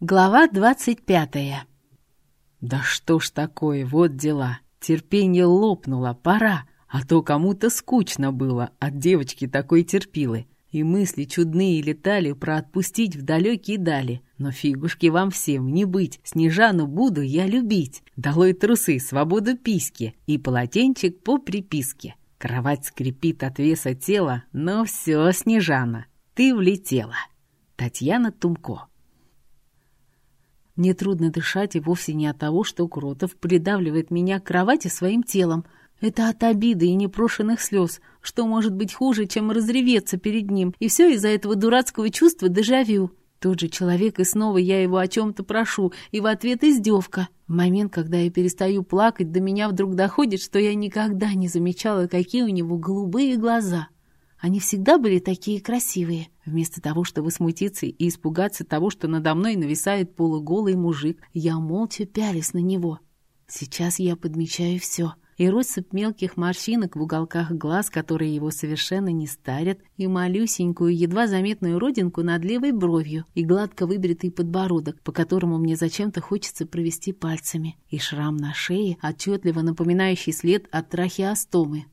Глава двадцать пятая. Да что ж такое, вот дела. Терпение лопнуло, пора. А то кому-то скучно было от девочки такой терпилы. И мысли чудные летали про отпустить в далекие дали. Но фигушки вам всем не быть, Снежану буду я любить. Долой трусы, свободу письки и полотенчик по приписке. Кровать скрипит от веса тела, но все, Снежана, ты влетела. Татьяна Тумко мне трудно дышать и вовсе не от того, что Кротов придавливает меня к кровати своим телом. Это от обиды и непрошенных слез. Что может быть хуже, чем разреветься перед ним? И все из-за этого дурацкого чувства дежавю. Тот же человек, и снова я его о чем-то прошу, и в ответ издевка. В момент, когда я перестаю плакать, до меня вдруг доходит, что я никогда не замечала, какие у него голубые глаза. Они всегда были такие красивые. Вместо того, чтобы смутиться и испугаться того, что надо мной нависает полуголый мужик, я молча пялись на него. Сейчас я подмечаю все. И россыпь мелких морщинок в уголках глаз, которые его совершенно не старят, и малюсенькую, едва заметную родинку над левой бровью, и гладко выбритый подбородок, по которому мне зачем-то хочется провести пальцами, и шрам на шее, отчетливо напоминающий след от трахеостомы.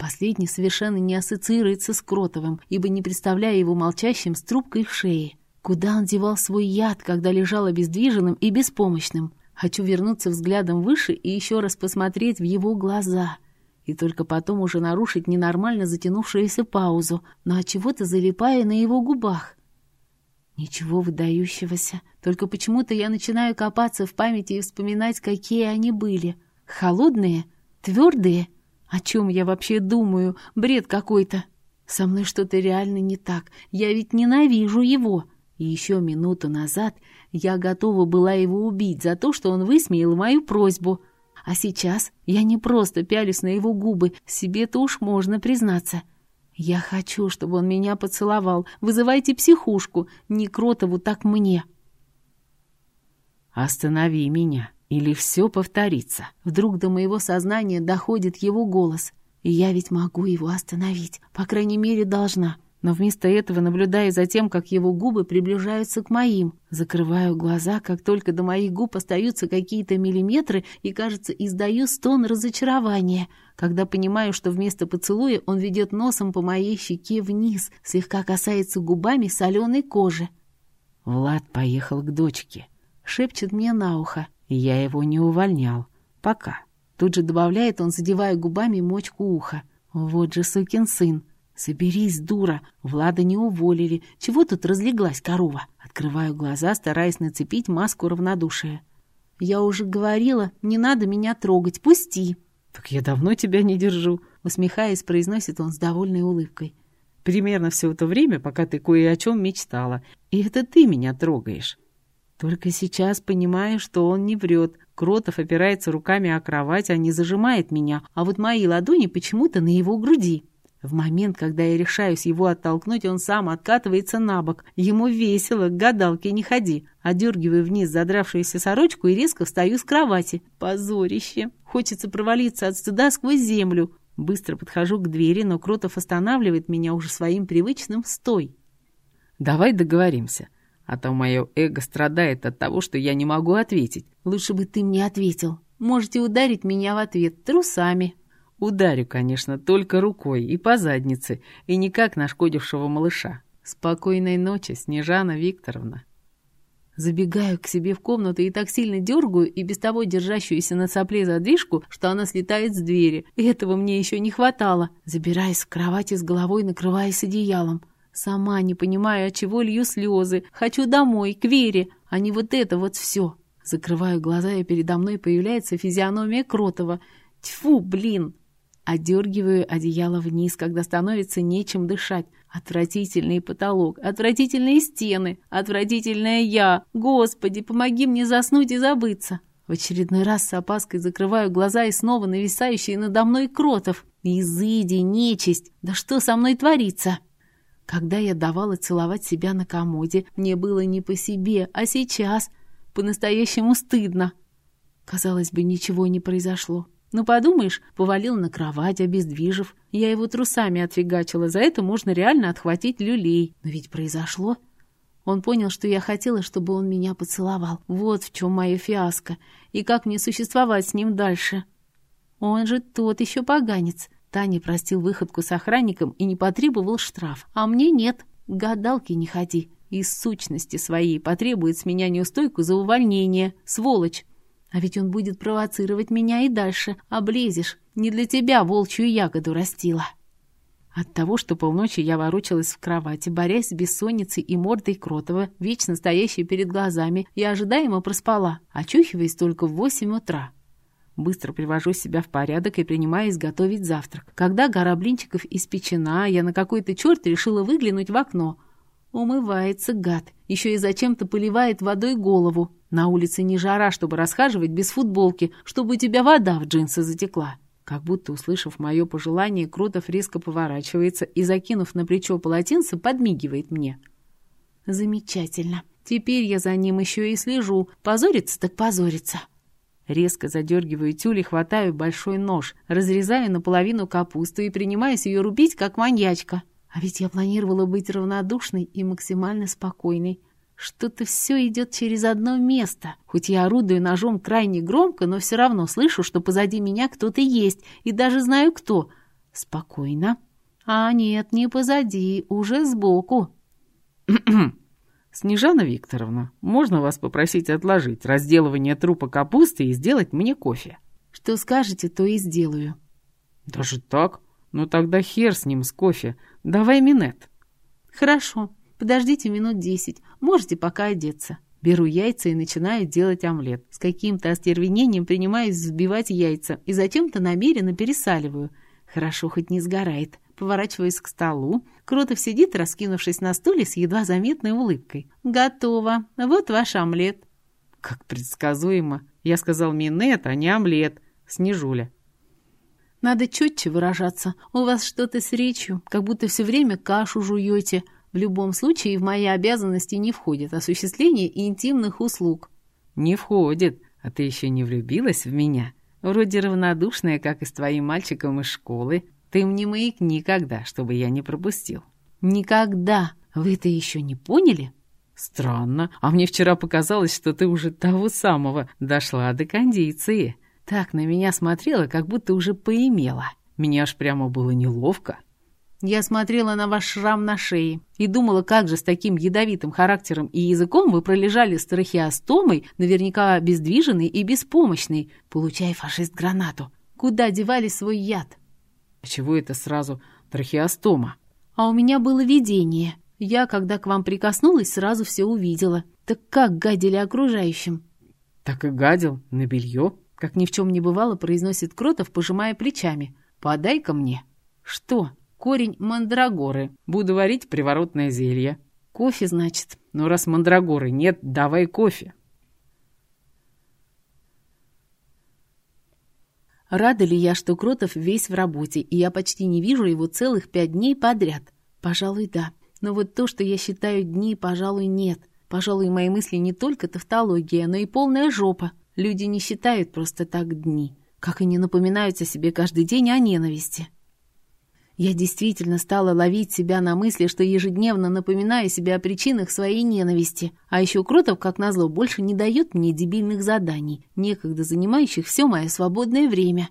Последний совершенно не ассоциируется с Кротовым, ибо не представляя его молчащим с трубкой в шее. Куда он девал свой яд, когда лежал обездвиженным и беспомощным? Хочу вернуться взглядом выше и еще раз посмотреть в его глаза. И только потом уже нарушить ненормально затянувшуюся паузу, но от чего-то залипая на его губах. Ничего выдающегося. Только почему-то я начинаю копаться в памяти и вспоминать, какие они были. Холодные, твердые — о чем я вообще думаю? Бред какой-то. Со мной что-то реально не так. Я ведь ненавижу его. И еще минуту назад я готова была его убить за то, что он высмеял мою просьбу. А сейчас я не просто пялюсь на его губы, себе-то уж можно признаться. Я хочу, чтобы он меня поцеловал. Вызывайте психушку, не Кротову, так мне. «Останови меня», или все повторится. Вдруг до моего сознания доходит его голос. И я ведь могу его остановить. По крайней мере, должна. Но вместо этого наблюдаю за тем, как его губы приближаются к моим. Закрываю глаза, как только до моих губ остаются какие-то миллиметры, и, кажется, издаю стон разочарования, когда понимаю, что вместо поцелуя он ведет носом по моей щеке вниз, слегка касается губами соленой кожи. «Влад поехал к дочке», — шепчет мне на ухо. Я его не увольнял. Пока. Тут же добавляет он, задевая губами мочку уха. Вот же сукин сын. Соберись, дура. Влада не уволили. Чего тут разлеглась корова? Открываю глаза, стараясь нацепить маску равнодушия. Я уже говорила, не надо меня трогать, пусти. Так я давно тебя не держу. Усмехаясь, произносит он с довольной улыбкой. Примерно все это время, пока ты кое о чем мечтала. И это ты меня трогаешь. Только сейчас понимаю, что он не врет. Кротов опирается руками о кровать, а не зажимает меня, а вот мои ладони почему-то на его груди. В момент, когда я решаюсь его оттолкнуть, он сам откатывается на бок. Ему весело, к гадалке не ходи. Одергиваю вниз задравшуюся сорочку и резко встаю с кровати. Позорище. Хочется провалиться от стыда сквозь землю. Быстро подхожу к двери, но Кротов останавливает меня уже своим привычным «стой». «Давай договоримся а то мое эго страдает от того, что я не могу ответить. Лучше бы ты мне ответил. Можете ударить меня в ответ трусами. Ударю, конечно, только рукой и по заднице, и не как нашкодившего малыша. Спокойной ночи, Снежана Викторовна. Забегаю к себе в комнату и так сильно дергаю и без того держащуюся на сопле задвижку, что она слетает с двери. И этого мне еще не хватало. Забираюсь в кровати с головой, накрываясь одеялом. Сама не понимаю, от чего лью слезы. Хочу домой, к Вере, а не вот это вот все. Закрываю глаза, и передо мной появляется физиономия Кротова. Тьфу, блин! Одергиваю одеяло вниз, когда становится нечем дышать. Отвратительный потолок, отвратительные стены, отвратительная я. Господи, помоги мне заснуть и забыться. В очередной раз с опаской закрываю глаза и снова нависающий надо мной Кротов. Изыди, нечисть! Да что со мной творится? Когда я давала целовать себя на комоде, мне было не по себе, а сейчас по-настоящему стыдно. Казалось бы, ничего не произошло. Ну, подумаешь, повалил на кровать, обездвижив. Я его трусами отфигачила, за это можно реально отхватить люлей. Но ведь произошло. Он понял, что я хотела, чтобы он меня поцеловал. Вот в чем мое фиаско. И как мне существовать с ним дальше? Он же тот еще поганец. Таня простил выходку с охранником и не потребовал штраф. А мне нет. Гадалки не ходи. Из сущности своей потребует с меня неустойку за увольнение. Сволочь. А ведь он будет провоцировать меня и дальше. Облезешь. Не для тебя волчью ягоду растила. От того, что полночи я ворочалась в кровати, борясь с бессонницей и мордой Кротова, вечно стоящей перед глазами, я ожидаемо проспала, очухиваясь только в восемь утра. Быстро привожу себя в порядок и принимаюсь готовить завтрак. Когда гора блинчиков испечена, я на какой-то черт решила выглянуть в окно. Умывается гад, еще и зачем-то поливает водой голову. На улице не жара, чтобы расхаживать без футболки, чтобы у тебя вода в джинсы затекла. Как будто, услышав мое пожелание, Кротов резко поворачивается и, закинув на плечо полотенце, подмигивает мне. «Замечательно. Теперь я за ним еще и слежу. Позорится так позорится». Резко задергиваю тюль и хватаю большой нож, разрезаю наполовину капусту и принимаюсь ее рубить, как маньячка. А ведь я планировала быть равнодушной и максимально спокойной. Что-то все идет через одно место. Хоть я орудую ножом крайне громко, но все равно слышу, что позади меня кто-то есть, и даже знаю кто. Спокойно. А нет, не позади, уже сбоку. «Снежана Викторовна, можно вас попросить отложить разделывание трупа капусты и сделать мне кофе?» «Что скажете, то и сделаю». «Даже так? Ну тогда хер с ним, с кофе. Давай минет». «Хорошо. Подождите минут десять, можете пока одеться. Беру яйца и начинаю делать омлет. С каким-то остервенением принимаюсь взбивать яйца и затем-то намеренно пересаливаю. Хорошо, хоть не сгорает. Поворачиваюсь к столу. Кротов сидит, раскинувшись на стуле с едва заметной улыбкой. «Готово. Вот ваш омлет». «Как предсказуемо. Я сказал минет, а не омлет. Снежуля». «Надо четче выражаться. У вас что-то с речью, как будто все время кашу жуете». В любом случае в мои обязанности не входит осуществление интимных услуг. Не входит. А ты еще не влюбилась в меня? Вроде равнодушная, как и с твоим мальчиком из школы. Ты мне маякни никогда, чтобы я не пропустил. Никогда. Вы это еще не поняли? Странно. А мне вчера показалось, что ты уже того самого дошла до кондиции. Так на меня смотрела, как будто уже поимела. Меня аж прямо было неловко. Я смотрела на ваш шрам на шее и думала, как же с таким ядовитым характером и языком вы пролежали с трахеостомой, наверняка обездвиженный и беспомощный, получая фашист гранату. Куда девали свой яд? А чего это сразу трахеостома? А у меня было видение. Я, когда к вам прикоснулась, сразу все увидела. Так как гадили окружающим? Так и гадил на белье. Как ни в чем не бывало, произносит Кротов, пожимая плечами. Подай-ка мне. Что? корень мандрагоры. Буду варить приворотное зелье. Кофе, значит? Ну, раз мандрагоры нет, давай кофе. Рада ли я, что Кротов весь в работе, и я почти не вижу его целых пять дней подряд? Пожалуй, да. Но вот то, что я считаю дни, пожалуй, нет. Пожалуй, мои мысли не только тавтология, но и полная жопа. Люди не считают просто так дни. Как и не напоминают о себе каждый день о ненависти. Я действительно стала ловить себя на мысли, что ежедневно напоминаю себе о причинах своей ненависти. А еще Кротов, как назло, больше не дает мне дебильных заданий, некогда занимающих все мое свободное время.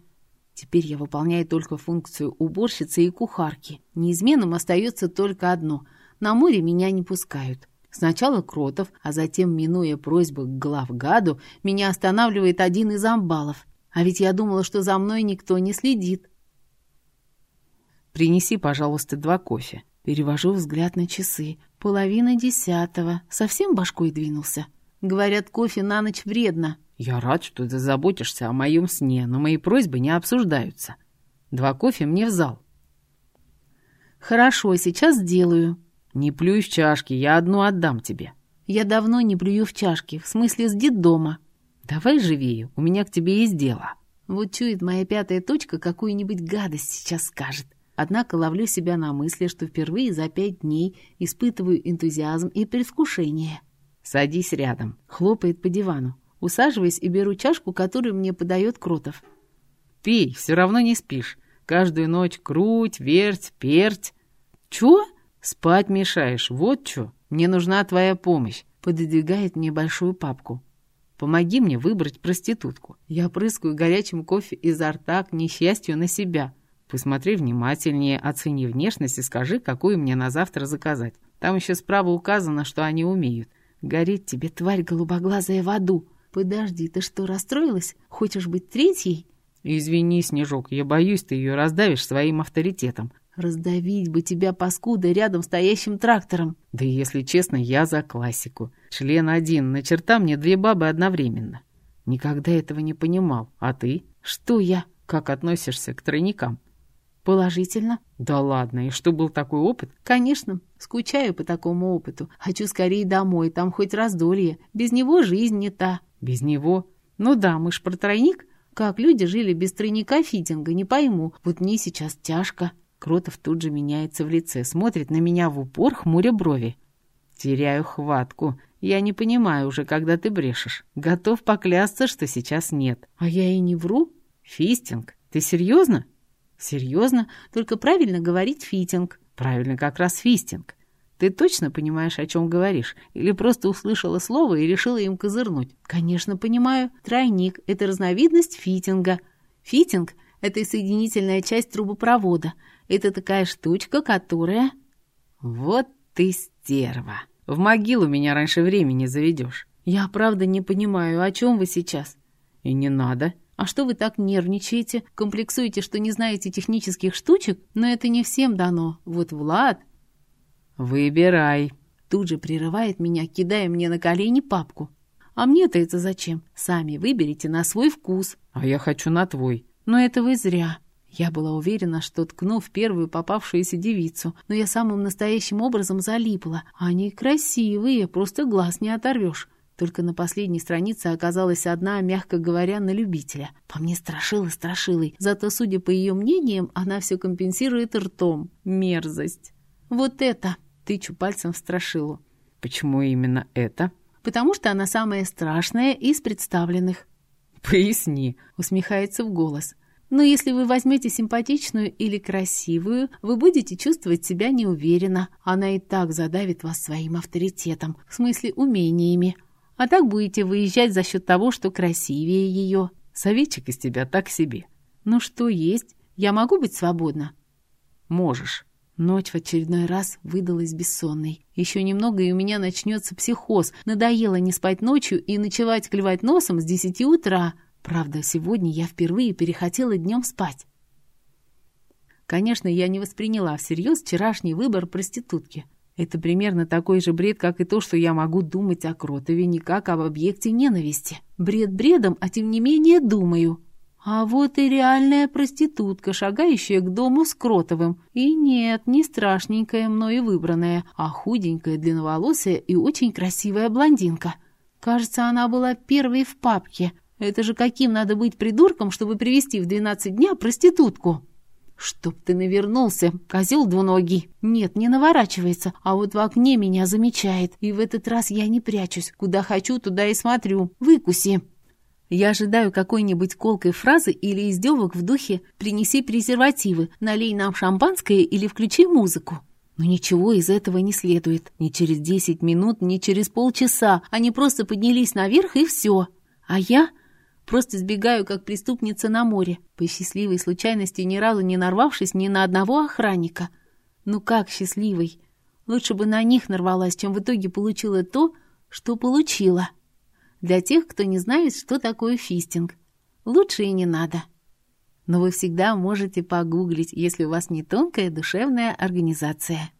Теперь я выполняю только функцию уборщицы и кухарки. Неизменным остается только одно — на море меня не пускают. Сначала Кротов, а затем, минуя просьбы к главгаду, меня останавливает один из амбалов. А ведь я думала, что за мной никто не следит. Принеси, пожалуйста, два кофе. Перевожу взгляд на часы. Половина десятого. Совсем башкой двинулся. Говорят, кофе на ночь вредно. Я рад, что ты заботишься о моем сне, но мои просьбы не обсуждаются. Два кофе мне в зал. Хорошо, сейчас сделаю. Не плюй в чашки, я одну отдам тебе. Я давно не плюю в чашки, в смысле с детдома. Давай живее, у меня к тебе есть дело. Вот чует моя пятая точка, какую-нибудь гадость сейчас скажет. Однако ловлю себя на мысли, что впервые за пять дней испытываю энтузиазм и предвкушение. «Садись рядом», — хлопает по дивану. Усаживаясь и беру чашку, которую мне подает Кротов. «Пей, все равно не спишь. Каждую ночь круть, верть, перть». «Чё?» «Спать мешаешь, вот чё». Мне нужна твоя помощь. Пододвигает мне большую папку. Помоги мне выбрать проститутку. Я прыскаю горячим кофе изо рта к несчастью на себя. Посмотри внимательнее, оцени внешность и скажи, какую мне на завтра заказать. Там еще справа указано, что они умеют. Гореть тебе, тварь голубоглазая, в аду. Подожди, ты что, расстроилась? Хочешь быть третьей? Извини, Снежок, я боюсь, ты ее раздавишь своим авторитетом. Раздавить бы тебя, паскуда, рядом стоящим трактором. Да если честно, я за классику. Член один, на черта мне две бабы одновременно. Никогда этого не понимал. А ты? Что я? Как относишься к тройникам? Положительно. Да ладно, и что был такой опыт? Конечно, скучаю по такому опыту. Хочу скорее домой, там хоть раздолье. Без него жизнь не та. Без него? Ну да, мы ж про тройник. Как люди жили без тройника фитинга, не пойму. Вот мне сейчас тяжко. Кротов тут же меняется в лице, смотрит на меня в упор, хмуря брови. Теряю хватку. Я не понимаю уже, когда ты брешешь. Готов поклясться, что сейчас нет. А я и не вру. Фистинг? Ты серьезно? Серьезно? Только правильно говорить фитинг. Правильно как раз фистинг. Ты точно понимаешь, о чем говоришь? Или просто услышала слово и решила им козырнуть? Конечно, понимаю. Тройник — это разновидность фитинга. Фитинг — это соединительная часть трубопровода — это такая штучка, которая... Вот ты стерва. В могилу меня раньше времени заведешь. Я правда не понимаю, о чем вы сейчас? И не надо. А что вы так нервничаете? Комплексуете, что не знаете технических штучек? Но это не всем дано. Вот Влад... Выбирай. Тут же прерывает меня, кидая мне на колени папку. А мне-то это зачем? Сами выберите на свой вкус. А я хочу на твой. Но это вы зря. Я была уверена, что ткну в первую попавшуюся девицу, но я самым настоящим образом залипла. Они красивые, просто глаз не оторвешь. Только на последней странице оказалась одна, мягко говоря, на любителя. По мне страшила страшилой, зато, судя по ее мнениям, она все компенсирует ртом. Мерзость. Вот это! Тычу пальцем в страшилу. Почему именно это? Потому что она самая страшная из представленных. «Поясни», — усмехается в голос. Но если вы возьмете симпатичную или красивую, вы будете чувствовать себя неуверенно. Она и так задавит вас своим авторитетом, в смысле умениями. А так будете выезжать за счет того, что красивее ее. Советчик из тебя так себе. Ну что есть? Я могу быть свободна? Можешь. Ночь в очередной раз выдалась бессонной. Еще немного, и у меня начнется психоз. Надоело не спать ночью и ночевать клевать носом с десяти утра. Правда, сегодня я впервые перехотела днем спать. Конечно, я не восприняла всерьез вчерашний выбор проститутки. Это примерно такой же бред, как и то, что я могу думать о Кротове не как об объекте ненависти. Бред бредом, а тем не менее думаю. А вот и реальная проститутка, шагающая к дому с Кротовым. И нет, не страшненькая мною выбранная, а худенькая, длинноволосая и очень красивая блондинка. Кажется, она была первой в папке, это же каким надо быть придурком, чтобы привести в двенадцать дня проститутку? Чтоб ты навернулся, козел двуногий. Нет, не наворачивается, а вот в окне меня замечает. И в этот раз я не прячусь. Куда хочу, туда и смотрю. Выкуси. Я ожидаю какой-нибудь колкой фразы или издевок в духе «принеси презервативы», «налей нам шампанское» или «включи музыку». Но ничего из этого не следует. Ни через десять минут, ни через полчаса. Они просто поднялись наверх и все. А я Просто сбегаю, как преступница на море, по счастливой случайности ни разу не нарвавшись ни на одного охранника. Ну как счастливый? Лучше бы на них нарвалась, чем в итоге получила то, что получила. Для тех, кто не знает, что такое фистинг. Лучше и не надо. Но вы всегда можете погуглить, если у вас не тонкая душевная организация.